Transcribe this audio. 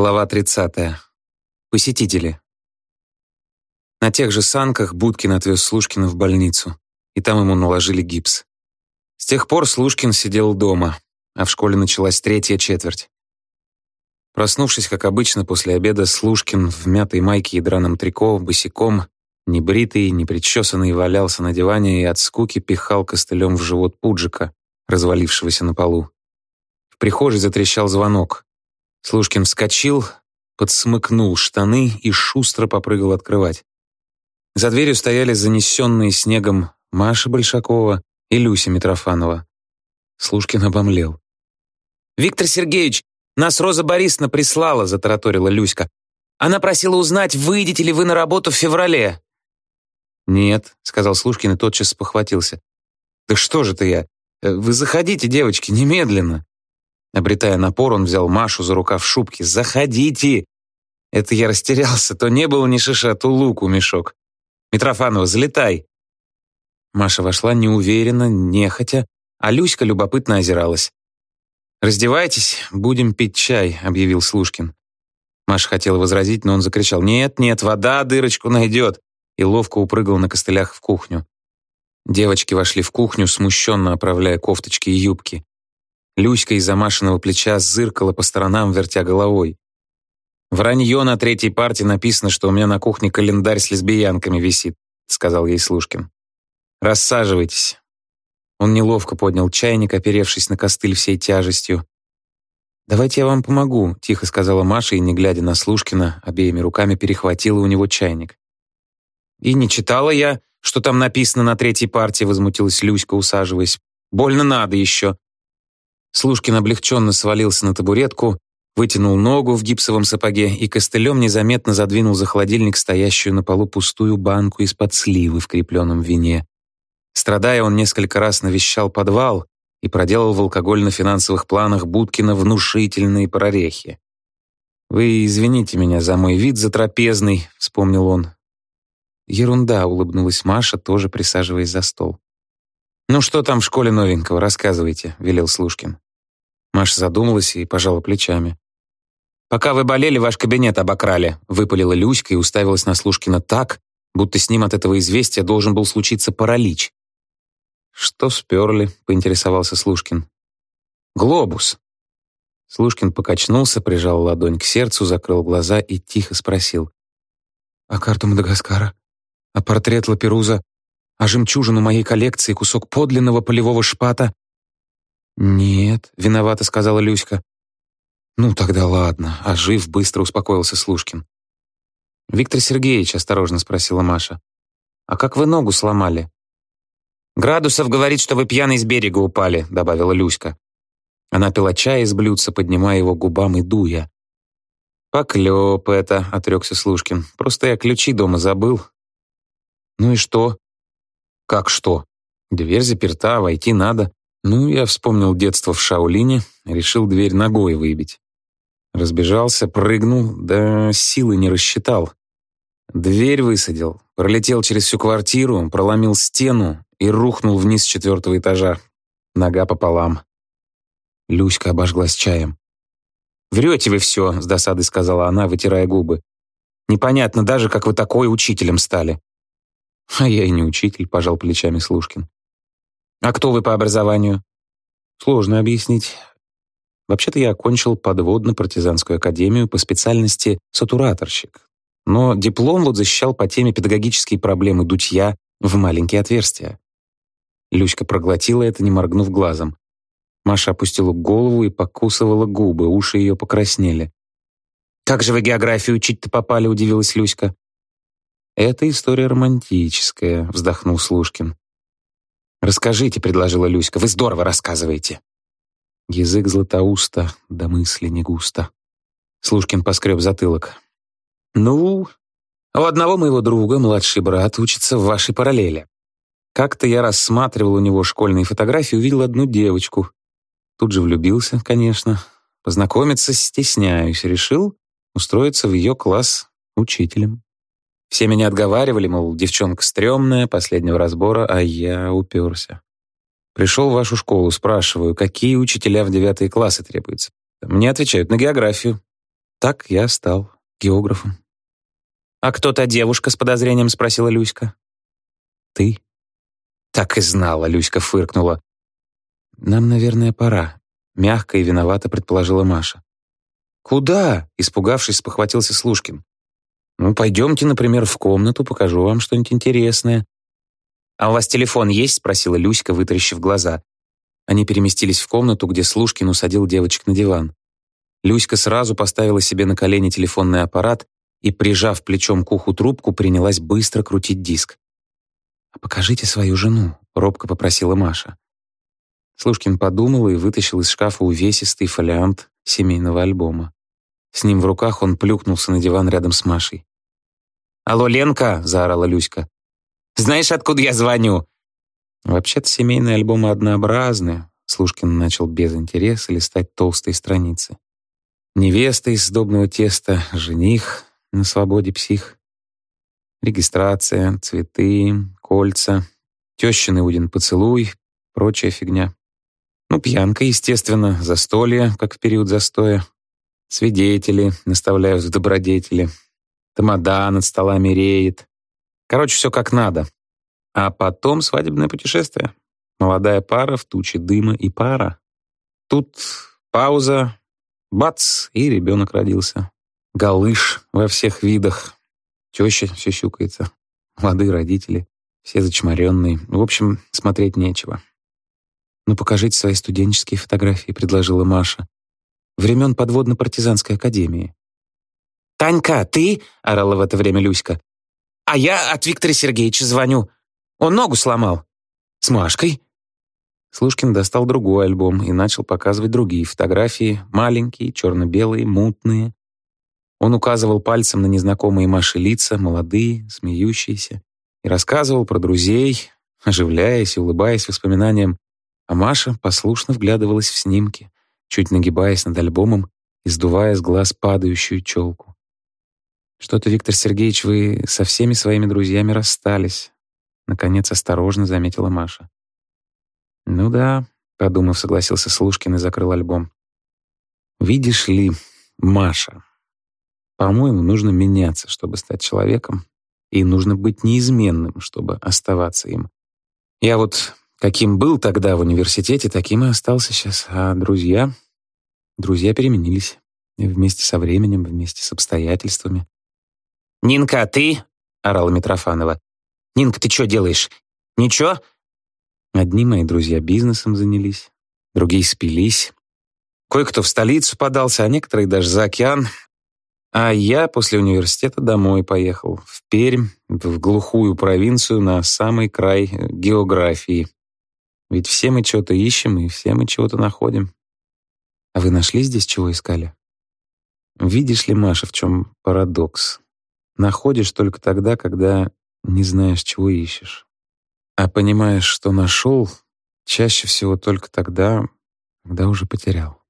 Глава 30. Посетители. На тех же санках Будкин отвез Слушкина в больницу, и там ему наложили гипс. С тех пор Слушкин сидел дома, а в школе началась третья четверть. Проснувшись, как обычно, после обеда, Слушкин в мятой майке и драном трико, босиком, небритый, непричесанный, валялся на диване и от скуки пихал костылем в живот Пуджика, развалившегося на полу. В прихожей затрещал звонок. Слушкин вскочил, подсмыкнул штаны и шустро попрыгал открывать. За дверью стояли занесенные снегом Маша Большакова и Люся Митрофанова. Слушкин обомлел. «Виктор Сергеевич, нас Роза Борисовна прислала», — затараторила Люська. «Она просила узнать, выйдете ли вы на работу в феврале». «Нет», — сказал Слушкин и тотчас похватился. «Да что же ты я? Э, вы заходите, девочки, немедленно». Обретая напор, он взял Машу за рукав шубки. «Заходите!» Это я растерялся. То не было ни шиша, то луку мешок. «Митрофанова, залетай!» Маша вошла неуверенно, нехотя, а Люська любопытно озиралась. «Раздевайтесь, будем пить чай», — объявил Слушкин. Маша хотела возразить, но он закричал «Нет, нет, вода дырочку найдет!» и ловко упрыгал на костылях в кухню. Девочки вошли в кухню, смущенно оправляя кофточки и юбки. Люська из-за Машиного плеча зыркала по сторонам, вертя головой. «Вранье на третьей парте написано, что у меня на кухне календарь с лесбиянками висит», сказал ей Слушкин. «Рассаживайтесь». Он неловко поднял чайник, оперевшись на костыль всей тяжестью. «Давайте я вам помогу», — тихо сказала Маша и, не глядя на Слушкина, обеими руками перехватила у него чайник. «И не читала я, что там написано на третьей партии», — возмутилась Люська, усаживаясь. «Больно надо еще. Слушкин облегченно свалился на табуретку, вытянул ногу в гипсовом сапоге и костылем незаметно задвинул за холодильник стоящую на полу пустую банку из-под сливы в крепленном вине. Страдая, он несколько раз навещал подвал и проделал в алкогольно-финансовых планах Будкина внушительные прорехи. «Вы извините меня за мой вид затрапезный», — вспомнил он. «Ерунда», — улыбнулась Маша, тоже присаживаясь за стол. «Ну что там в школе новенького, рассказывайте», — велел Слушкин. Маша задумалась и пожала плечами. «Пока вы болели, ваш кабинет обокрали», — выпалила Люська и уставилась на Слушкина так, будто с ним от этого известия должен был случиться паралич. «Что сперли?» — поинтересовался Слушкин. «Глобус». Слушкин покачнулся, прижал ладонь к сердцу, закрыл глаза и тихо спросил. «А карту Мадагаскара? А портрет Лаперуза а жемчужину моей коллекции кусок подлинного полевого шпата? Нет, виновата, сказала Люська. Ну тогда ладно, а жив быстро успокоился Слушкин. Виктор Сергеевич осторожно спросила Маша. А как вы ногу сломали? Градусов говорит, что вы пьяный с берега упали, добавила Люська. Она пила чай из блюдца, поднимая его губам и дуя. «Поклёп это», — отрёкся Слушкин. «Просто я ключи дома забыл». «Ну и что?» Как что? Дверь заперта, войти надо. Ну, я вспомнил детство в Шаолине, решил дверь ногой выбить. Разбежался, прыгнул, да силы не рассчитал. Дверь высадил, пролетел через всю квартиру, проломил стену и рухнул вниз с четвертого этажа. Нога пополам. Люська обожглась чаем. «Врете вы все», — с досадой сказала она, вытирая губы. «Непонятно даже, как вы такой учителем стали». «А я и не учитель», — пожал плечами Слушкин. «А кто вы по образованию?» «Сложно объяснить. Вообще-то я окончил подводно-партизанскую академию по специальности сатураторщик. Но диплом вот защищал по теме педагогические проблемы дутья в маленькие отверстия». Люська проглотила это, не моргнув глазом. Маша опустила голову и покусывала губы, уши ее покраснели. «Как же вы географию учить-то попали?» — удивилась Люська. «Это история романтическая», — вздохнул Слушкин. «Расскажите», — предложила Люська, — «вы здорово рассказываете». Язык златоуста, да мысли не густо. Слушкин поскреб затылок. «Ну, у одного моего друга младший брат учится в вашей параллели. Как-то я рассматривал у него школьные фотографии, увидел одну девочку. Тут же влюбился, конечно. Познакомиться стесняюсь. Решил устроиться в ее класс учителем. Все меня отговаривали, мол, девчонка стрёмная, последнего разбора, а я уперся. Пришел в вашу школу, спрашиваю, какие учителя в девятые классы требуются. Мне отвечают на географию. так я стал географом. «А кто та девушка?» — с подозрением спросила Люська. «Ты». «Так и знала», — Люська фыркнула. «Нам, наверное, пора», — мягко и виновато предположила Маша. «Куда?» — испугавшись, спохватился Слушкин. «Ну, пойдемте, например, в комнату, покажу вам что-нибудь интересное». «А у вас телефон есть?» — спросила Люська, вытаращив глаза. Они переместились в комнату, где Слушкин усадил девочек на диван. Люська сразу поставила себе на колени телефонный аппарат и, прижав плечом к уху трубку, принялась быстро крутить диск. «А покажите свою жену», — робко попросила Маша. Слушкин подумал и вытащил из шкафа увесистый фолиант семейного альбома. С ним в руках он плюхнулся на диван рядом с Машей. «Алло, Ленка!» — заорала Люська. «Знаешь, откуда я звоню?» Вообще-то семейные альбомы однообразны. Слушкин начал без интереса листать толстые страницы. Невеста из сдобного теста, жених, на свободе псих. Регистрация, цветы, кольца, тещин Иудин поцелуй, прочая фигня. Ну, пьянка, естественно, застолье, как в период застоя. Свидетели наставляют в добродетели. Тамада над столами реет. Короче, все как надо. А потом свадебное путешествие. Молодая пара в туче дыма и пара. Тут пауза, бац, и ребенок родился. Галыш во всех видах. Теща сюсюкается. Молодые родители. Все зачморенные. В общем, смотреть нечего. «Ну, покажите свои студенческие фотографии», — предложила Маша. «Времен подводно-партизанской академии». «Танька, ты?» — орала в это время Люська. «А я от Виктора Сергеевича звоню. Он ногу сломал. С Машкой?» Слушкин достал другой альбом и начал показывать другие фотографии, маленькие, черно-белые, мутные. Он указывал пальцем на незнакомые Маше лица, молодые, смеющиеся, и рассказывал про друзей, оживляясь и улыбаясь воспоминаниям, а Маша послушно вглядывалась в снимки, чуть нагибаясь над альбомом и сдувая с глаз падающую челку. «Что-то, Виктор Сергеевич, вы со всеми своими друзьями расстались», — наконец осторожно заметила Маша. «Ну да», — подумав, согласился Слушкин и закрыл альбом. «Видишь ли, Маша, по-моему, нужно меняться, чтобы стать человеком, и нужно быть неизменным, чтобы оставаться им. Я вот каким был тогда в университете, таким и остался сейчас, а друзья... Друзья переменились. Вместе со временем, вместе с обстоятельствами. «Нинка, а ты?» — орала Митрофанова. «Нинка, ты что делаешь? Ничего?» Одни мои друзья бизнесом занялись, другие спились. Кое-кто в столицу подался, а некоторые даже за океан. А я после университета домой поехал, в Пермь, в глухую провинцию на самый край географии. Ведь все мы что-то ищем, и все мы чего-то находим. А вы нашли здесь, чего искали? Видишь ли, Маша, в чем парадокс? Находишь только тогда, когда не знаешь, чего ищешь. А понимаешь, что нашел, чаще всего только тогда, когда уже потерял.